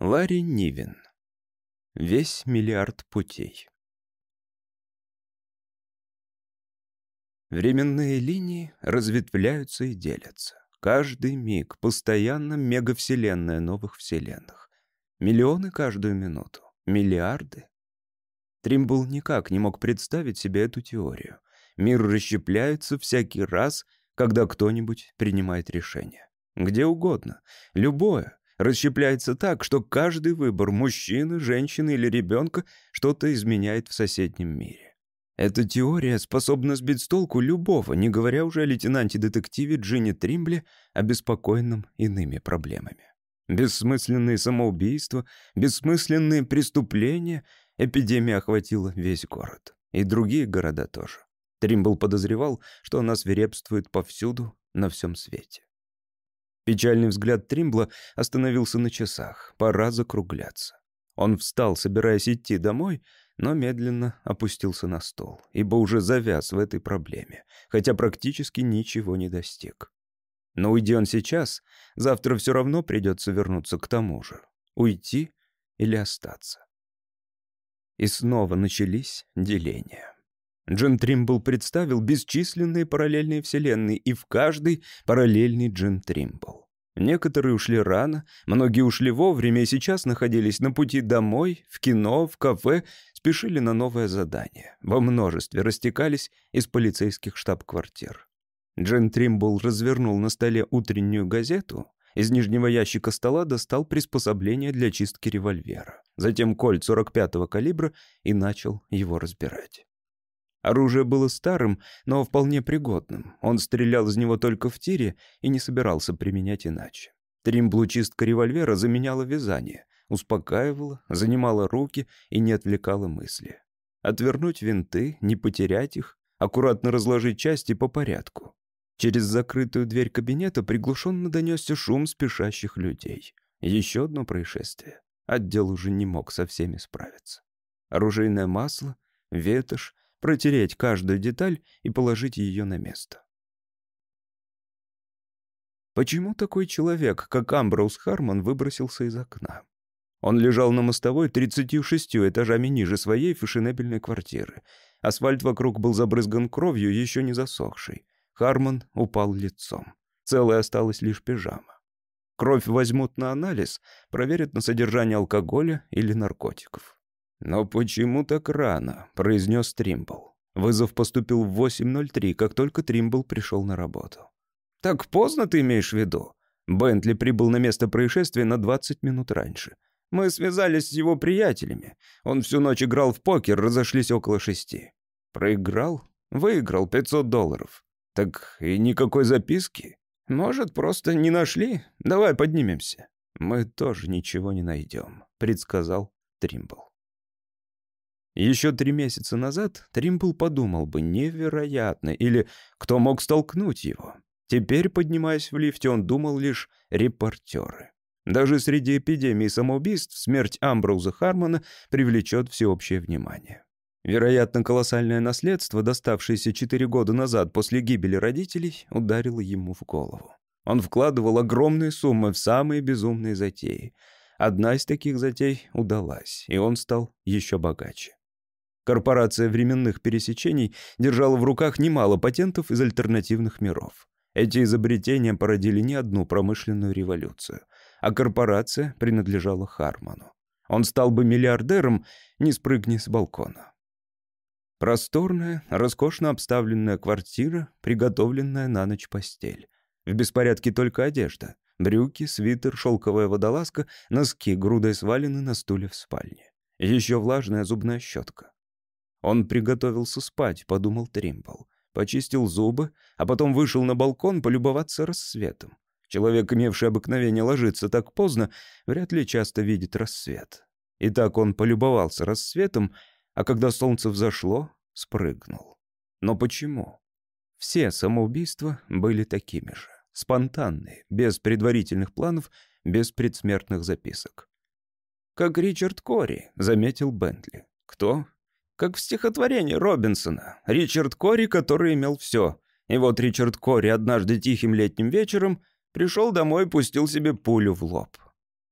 Ларри Нивен. Весь миллиард путей. Временные линии разветвляются и делятся. Каждый миг, постоянно мегавселенная новых вселенных. Миллионы каждую минуту, миллиарды. Тримбл никак не мог представить себе эту теорию. Мир расщепляется всякий раз, когда кто-нибудь принимает решение. Где угодно, любое, расщепляется так, что каждый выбор мужчины, женщины или ребенка что-то изменяет в соседнем мире. Эта теория способна сбить с толку любого, не говоря уже о лейтенанте-детективе Джинни Тримбле, обеспокоенном иными проблемами. Бессмысленные самоубийства, бессмысленные преступления, эпидемия охватила весь город. И другие города тоже. Тримбл подозревал, что она свирепствует повсюду, на всем свете. Печальный взгляд Тримбла остановился на часах. Пора закругляться. Он встал, собираясь идти домой, но медленно опустился на стол, ибо уже завяз в этой проблеме, хотя практически ничего не достиг. Но уйди он сейчас, завтра все равно придется вернуться к тому же. Уйти или остаться. И снова начались деления. Джин Тримбл представил бесчисленные параллельные вселенные, и в каждой параллельный Джин Тримбл. Некоторые ушли рано, многие ушли вовремя и сейчас находились на пути домой, в кино, в кафе, спешили на новое задание. Во множестве растекались из полицейских штаб-квартир. Джин Тримбл развернул на столе утреннюю газету, из нижнего ящика стола достал приспособление для чистки револьвера, затем кольт 45-го калибра и начал его разбирать. Оружие было старым, но вполне пригодным. Он стрелял из него только в тире и не собирался применять иначе. Тримблу чистка револьвера заменяла вязание, успокаивала, занимала руки и не отвлекала мысли. Отвернуть винты, не потерять их, аккуратно разложить части по порядку. Через закрытую дверь кабинета приглушенно донесся шум спешащих людей. Еще одно происшествие. Отдел уже не мог со всеми справиться. Оружейное масло, ветошь, протереть каждую деталь и положить ее на место. Почему такой человек, как Амброуз Харман, выбросился из окна? Он лежал на мостовой 36 этажами ниже своей фешенебельной квартиры. Асфальт вокруг был забрызган кровью, еще не засохшей. Харман упал лицом. Целой осталась лишь пижама. Кровь возьмут на анализ, проверят на содержание алкоголя или наркотиков. «Но почему так рано?» — произнес Тримбл. Вызов поступил в 8.03, как только Тримбл пришел на работу. «Так поздно ты имеешь в виду?» Бентли прибыл на место происшествия на 20 минут раньше. Мы связались с его приятелями. Он всю ночь играл в покер, разошлись около шести. Проиграл? Выиграл 500 долларов. Так и никакой записки? Может, просто не нашли? Давай поднимемся. Мы тоже ничего не найдем, предсказал Тримбл. Еще три месяца назад Тримпл подумал бы «невероятно» или «кто мог столкнуть его?». Теперь, поднимаясь в лифте, он думал лишь «репортеры». Даже среди эпидемии самоубийств смерть Амброуза Хармона привлечет всеобщее внимание. Вероятно, колоссальное наследство, доставшееся четыре года назад после гибели родителей, ударило ему в голову. Он вкладывал огромные суммы в самые безумные затеи. Одна из таких затей удалась, и он стал еще богаче. Корпорация временных пересечений держала в руках немало патентов из альтернативных миров. Эти изобретения породили не одну промышленную революцию, а корпорация принадлежала Харману. Он стал бы миллиардером, не спрыгни с балкона. Просторная, роскошно обставленная квартира, приготовленная на ночь постель. В беспорядке только одежда. Брюки, свитер, шелковая водолазка, носки грудой свалены на стуле в спальне. Еще влажная зубная щетка. Он приготовился спать, подумал Тримбл. Почистил зубы, а потом вышел на балкон полюбоваться рассветом. Человек, имевший обыкновение ложиться так поздно, вряд ли часто видит рассвет. И так он полюбовался рассветом, а когда солнце взошло, спрыгнул. Но почему? Все самоубийства были такими же. Спонтанные, без предварительных планов, без предсмертных записок. «Как Ричард Кори», — заметил Бентли. «Кто? Как в стихотворении Робинсона. Ричард Кори, который имел все. И вот Ричард Кори однажды тихим летним вечером пришел домой и пустил себе пулю в лоб.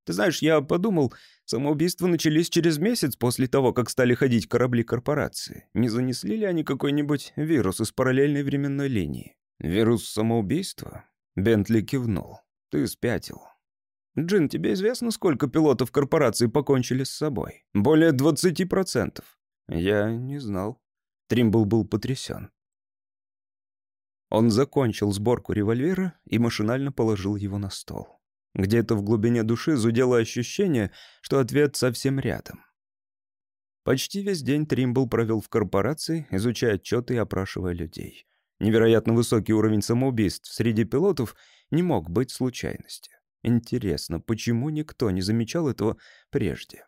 Ты знаешь, я подумал, самоубийства начались через месяц после того, как стали ходить корабли корпорации. Не занесли ли они какой-нибудь вирус из параллельной временной линии? Вирус самоубийства? Бентли кивнул. Ты спятил. Джин, тебе известно, сколько пилотов корпорации покончили с собой? Более 20%. Я не знал. Тримбл был потрясен. Он закончил сборку револьвера и машинально положил его на стол. Где-то в глубине души зудело ощущение, что ответ совсем рядом. Почти весь день Тримбл провел в корпорации, изучая отчеты и опрашивая людей. Невероятно высокий уровень самоубийств среди пилотов не мог быть случайностью. Интересно, почему никто не замечал этого прежде?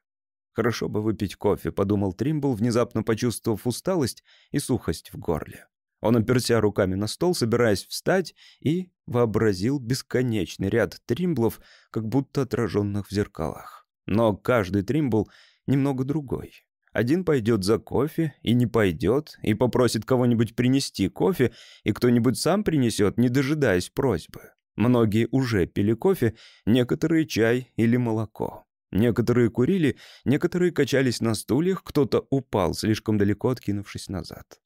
Хорошо бы выпить кофе, подумал Тримбл, внезапно почувствовав усталость и сухость в горле. Он оперся руками на стол, собираясь встать, и вообразил бесконечный ряд тримблов, как будто отраженных в зеркалах. Но каждый тримбл немного другой. Один пойдет за кофе и не пойдет, и попросит кого-нибудь принести кофе, и кто-нибудь сам принесет, не дожидаясь просьбы. Многие уже пили кофе, некоторые чай или молоко. Некоторые курили, некоторые качались на стульях, кто-то упал, слишком далеко откинувшись назад.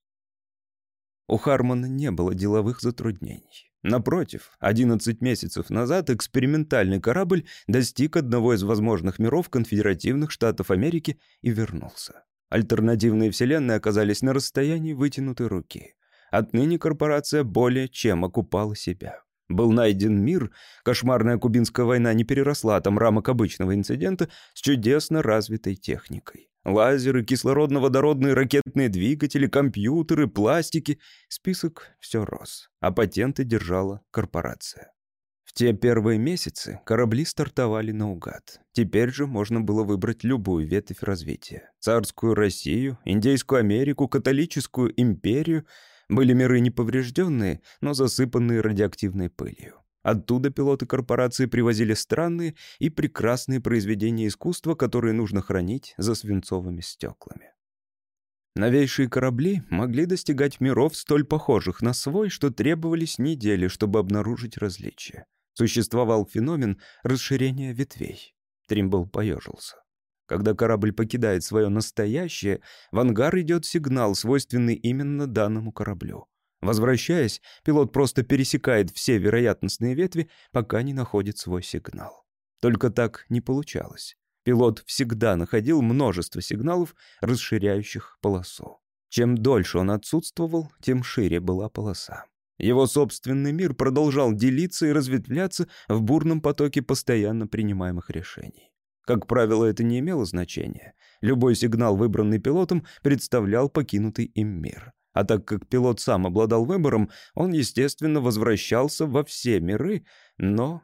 У Хармона не было деловых затруднений. Напротив, 11 месяцев назад экспериментальный корабль достиг одного из возможных миров конфедеративных штатов Америки и вернулся. Альтернативные вселенные оказались на расстоянии вытянутой руки. Отныне корпорация более чем окупала себя. Был найден мир, кошмарная кубинская война не переросла там рамок обычного инцидента с чудесно развитой техникой. Лазеры, кислородно-водородные ракетные двигатели, компьютеры, пластики. Список все рос, а патенты держала корпорация. В те первые месяцы корабли стартовали наугад. Теперь же можно было выбрать любую ветвь развития. Царскую Россию, Индейскую Америку, католическую империю. Были миры неповрежденные, но засыпанные радиоактивной пылью. Оттуда пилоты корпорации привозили странные и прекрасные произведения искусства, которые нужно хранить за свинцовыми стеклами. Новейшие корабли могли достигать миров, столь похожих на свой, что требовались недели, чтобы обнаружить различия. Существовал феномен расширения ветвей. Тримбл поежился. Когда корабль покидает свое настоящее, в ангар идет сигнал, свойственный именно данному кораблю. Возвращаясь, пилот просто пересекает все вероятностные ветви, пока не находит свой сигнал. Только так не получалось. Пилот всегда находил множество сигналов, расширяющих полосу. Чем дольше он отсутствовал, тем шире была полоса. Его собственный мир продолжал делиться и разветвляться в бурном потоке постоянно принимаемых решений. Как правило, это не имело значения. Любой сигнал, выбранный пилотом, представлял покинутый им мир. А так как пилот сам обладал выбором, он, естественно, возвращался во все миры, но...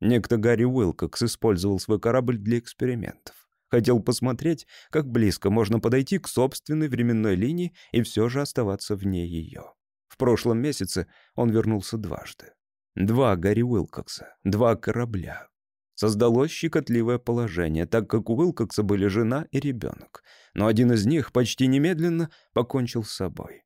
Некто Гарри Уилкокс использовал свой корабль для экспериментов. Хотел посмотреть, как близко можно подойти к собственной временной линии и все же оставаться вне ее. В прошлом месяце он вернулся дважды. Два Гарри Уилкокса, два корабля. Создалось щекотливое положение, так как у Уилкокса были жена и ребенок. Но один из них почти немедленно покончил с собой.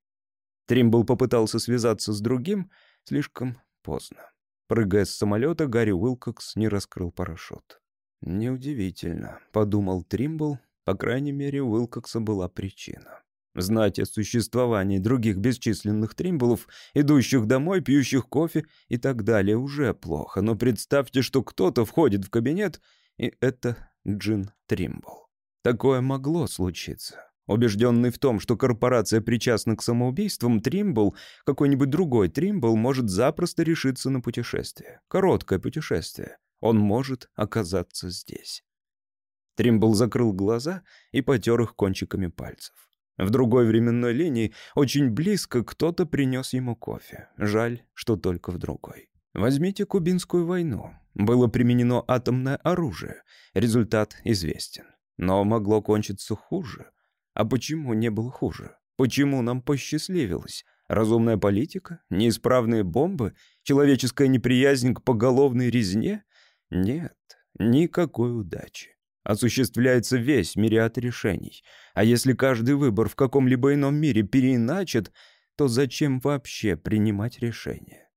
Тримбл попытался связаться с другим, слишком поздно. Прыгая с самолета, Гарри Уилкокс не раскрыл парашют. «Неудивительно», — подумал Тримбл, по крайней мере, у Уилкокса была причина. Знать о существовании других бесчисленных тримблов, идущих домой, пьющих кофе и так далее, уже плохо. Но представьте, что кто-то входит в кабинет, и это Джин Тримбл. Такое могло случиться. Убежденный в том, что корпорация причастна к самоубийствам, Тримбл, какой-нибудь другой Тримбл, может запросто решиться на путешествие. Короткое путешествие. Он может оказаться здесь. Тримбл закрыл глаза и потер их кончиками пальцев. В другой временной линии очень близко кто-то принес ему кофе. Жаль, что только в другой. Возьмите Кубинскую войну. Было применено атомное оружие. Результат известен. Но могло кончиться хуже. А почему не было хуже? Почему нам посчастливилось? Разумная политика? Неисправные бомбы? Человеческая неприязнь к поголовной резне? Нет, никакой удачи осуществляется весь мириад решений. А если каждый выбор в каком-либо ином мире переиначит, то зачем вообще принимать решение?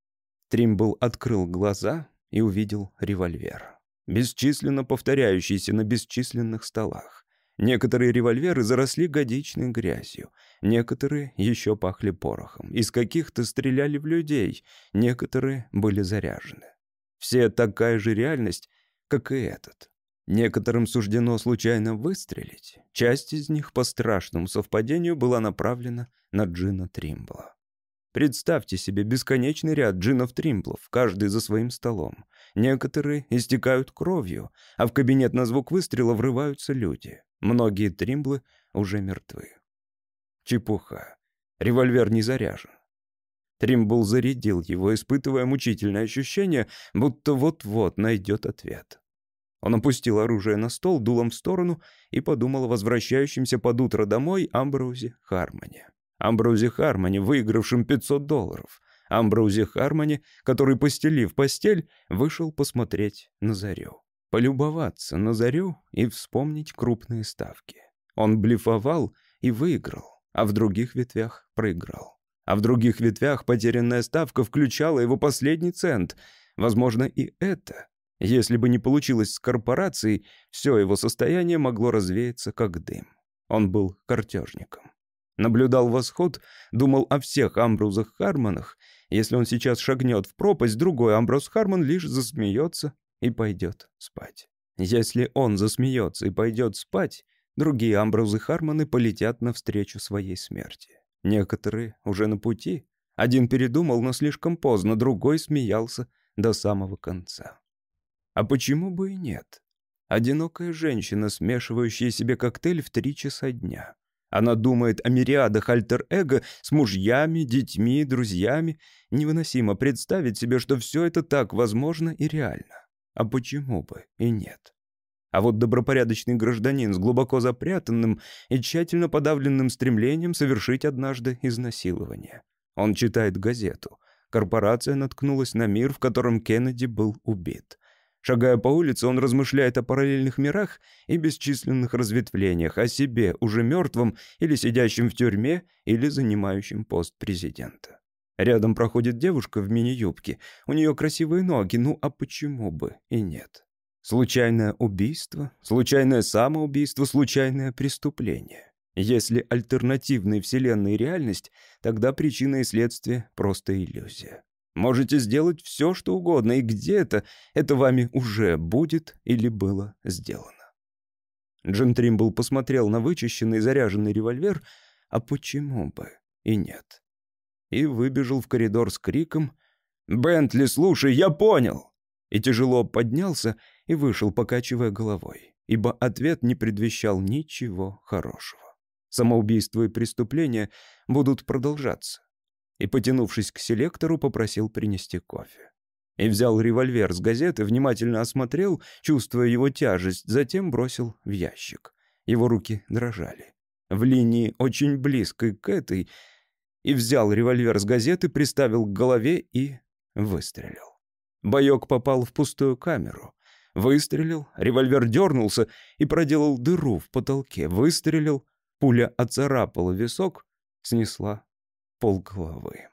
Тримбл открыл глаза и увидел револьвер. бесчисленно повторяющиеся на бесчисленных столах. Некоторые револьверы заросли годичной грязью, некоторые еще пахли порохом, из каких-то стреляли в людей, некоторые были заряжены. Все такая же реальность, как и этот. Некоторым суждено случайно выстрелить. Часть из них по страшному совпадению была направлена на Джина Тримбла. Представьте себе бесконечный ряд джинов-тримблов, каждый за своим столом. Некоторые истекают кровью, а в кабинет на звук выстрела врываются люди. Многие тримблы уже мертвы. Чепуха. Револьвер не заряжен. Тримбл зарядил его, испытывая мучительное ощущение, будто вот-вот найдет ответ. Он опустил оружие на стол дулом в сторону и подумал о возвращающемся под утро домой Амброузе Хармоне. Амброузе Хармоне, выигравшем 500 долларов. Амброузе Хармоне, который, постелив постель, вышел посмотреть на зарю. Полюбоваться на зарю и вспомнить крупные ставки. Он блефовал и выиграл, а в других ветвях проиграл. А в других ветвях потерянная ставка включала его последний цент. Возможно, и это. Если бы не получилось с корпорацией, все его состояние могло развеяться как дым. Он был картежником. Наблюдал восход, думал о всех Амбрузах Харманах. Если он сейчас шагнет в пропасть, другой Амбрус Харман лишь засмеется и пойдет спать. Если он засмеется и пойдет спать, другие Амбрузы Харманы полетят навстречу своей смерти. Некоторые уже на пути. Один передумал, но слишком поздно, другой смеялся до самого конца. А почему бы и нет? Одинокая женщина, смешивающая себе коктейль в три часа дня. Она думает о мириадах альтер-эго с мужьями, детьми, друзьями. Невыносимо представить себе, что все это так возможно и реально. А почему бы и нет? А вот добропорядочный гражданин с глубоко запрятанным и тщательно подавленным стремлением совершить однажды изнасилование. Он читает газету. Корпорация наткнулась на мир, в котором Кеннеди был убит. Шагая по улице, он размышляет о параллельных мирах и бесчисленных разветвлениях, о себе, уже мертвом, или сидящем в тюрьме, или занимающем пост президента. Рядом проходит девушка в мини-юбке. У нее красивые ноги, ну а почему бы и нет? Случайное убийство, случайное самоубийство, случайное преступление. Если альтернативная вселенная реальность, тогда причина и следствие — просто иллюзия. Можете сделать все, что угодно, и где-то это вами уже будет или было сделано. Джин Тримбл посмотрел на вычищенный заряженный револьвер, а почему бы и нет. И выбежал в коридор с криком «Бентли, слушай, я понял!» И тяжело поднялся и вышел, покачивая головой, ибо ответ не предвещал ничего хорошего. Самоубийство и преступления будут продолжаться. И, потянувшись к селектору, попросил принести кофе. И взял револьвер с газеты, внимательно осмотрел, чувствуя его тяжесть, затем бросил в ящик. Его руки дрожали. В линии очень близкой к этой, и взял револьвер с газеты, приставил к голове и выстрелил. Боек попал в пустую камеру. Выстрелил, револьвер дернулся и проделал дыру в потолке. Выстрелил, пуля оцарапала висок, снесла полголовы.